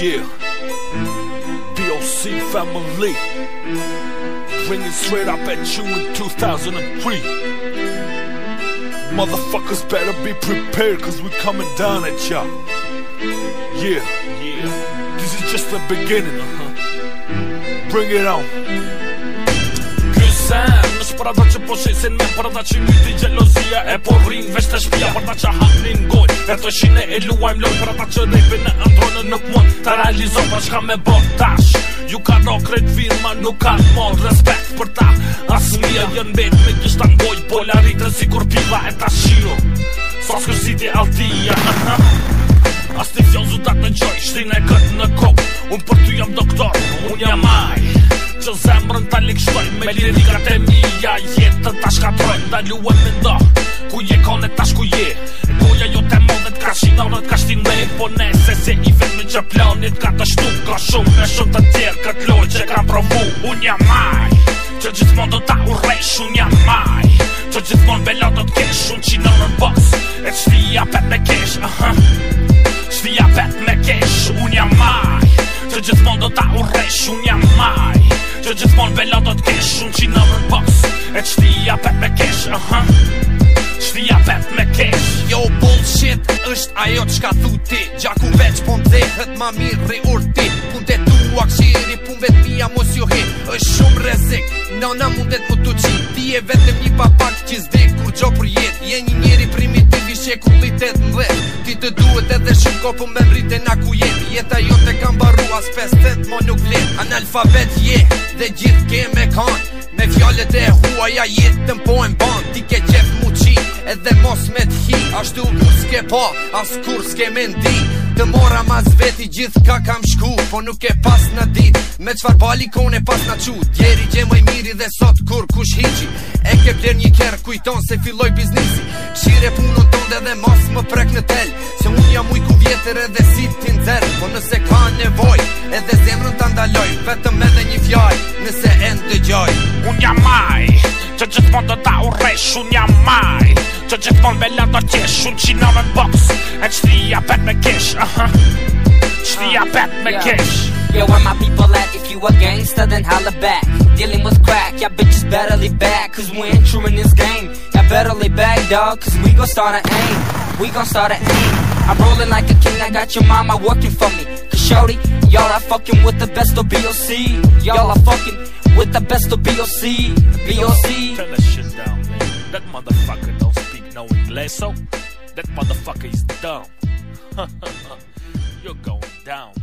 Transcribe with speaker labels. Speaker 1: Yeah, BOC family, bringing straight up at you in 2003. Motherfuckers better be prepared, cause we coming down at ya. Yeah, yeah, this is just the beginning. Uh -huh. Bring it on. Good sign. është për ata që po shesin me për ata që lyti gjelozia E po vrin veç të shpia për ta që hapnin goj E të shine e luajm lor për ata që nejpe në antronë nuk mund Ta realizon për shka me bot tash Ju ka do kret firma nuk ka të mod Respekt për ta asmija jën bet me kisht të ngoj Polaritën si kur piva e ta shiro Sa s'kër si altia Asti fjozu ta të qoj shtin e këtë në kok Unë për ty jam doktor, unë jam aj Që zemrën ta likshtoj Me lirikat e mija jetën tashka shkatoj Da luem me ndo Ku je kone tash ku je Goja jo të modet ka shina unët ka shtin dhe Po nese se i vetë me që planit ka të shtu Ka shumë me shumë të tjerë këtë loj që kam provu Unë jam maj Që gjithë mund do ta uresh Unë jam maj Që gjithë mund bello do t'kesh Unë qinë në në E shtia pet me kesh uh -huh. Shtia pet me kesh aha Shtia me kesh Jo bullshit
Speaker 2: është ajo qka thu ti Gjaku veç pun dhe hët ma mirri urti Pun të tu kshiri pun vet mija mos ju jo he është shumë rezik Na na mundet mu të qit Ti e vetëm një papak që zdi kur gjo për jet Je një njeri primitiv i shek u në dhe Ti të duhet edhe shumë ko pun me mrite na ku jet Jeta jo të kam barru as pes tët mo nuk let Analfabet je dhe gjithë ke me kan Me fjallet e hu Duaja jetën po mpojnë mban Ti ke qef mu qi Edhe mos me t'hi Ashtu kur s'ke pa As kur s'ke me ndi Të mora mas veti gjithë ka kam shku Po nuk e pas në dit Me qfar bali kone pas në qut Djeri gje mëj miri dhe sot kur kush hiqi E ke bler një kjer kujton se filloj biznisi Kshire punon tonde dhe mos më prek në tel Se unë jam uj ku vjetër edhe si t'in zer Po nëse ka nevoj Edhe zemrën t'andaloj Vetëm edhe një fjaj Nëse endë dëgjoj Unë jam maj Që gjithmon do ta ureshun jam
Speaker 1: maj Që gjithmon me lën do tjeshun Qina me box E qëtia pet me kish uh-huh.
Speaker 3: uh -huh. Qëtia pet me kish Yo, where my people at? If you a gangster, then holla back. Dealing with crack, y'all bitches better lay back. Cause we ain't true in this game. Y'all better lay back, dog. Cause we gon' start a aim. We gon' start a aim. I'm rolling like a king, I got your mama working for me. Cause shorty, y'all are fucking with the best of BOC. Y'all are fucking with the best of BOC. BOC. Turn that shit down, man. That motherfucker
Speaker 1: don't speak no English, so that motherfucker is dumb. You're going down.